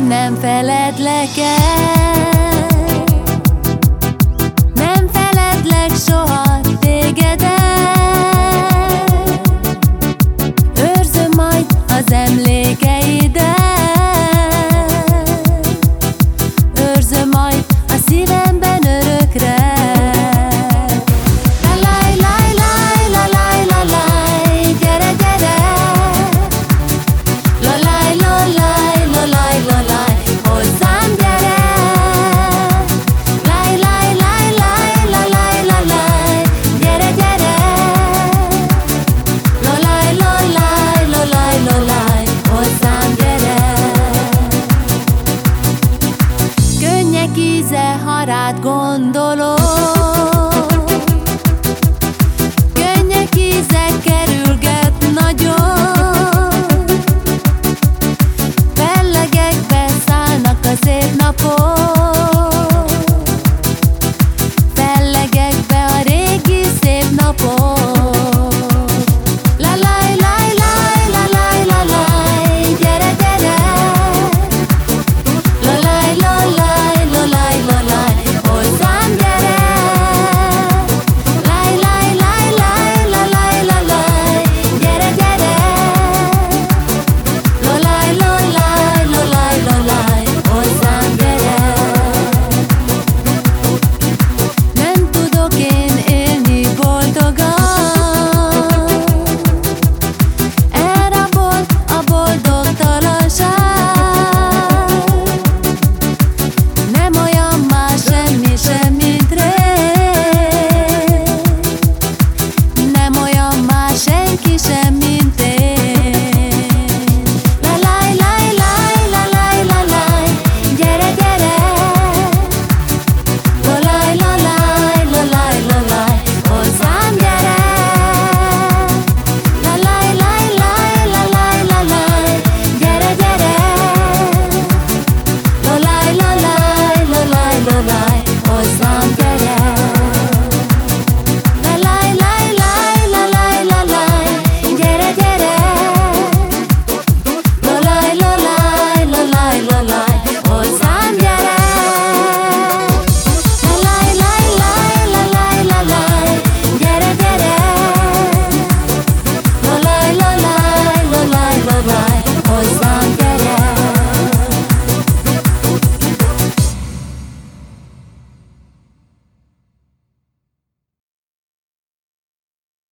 hogy nem feledlek el rád gondolok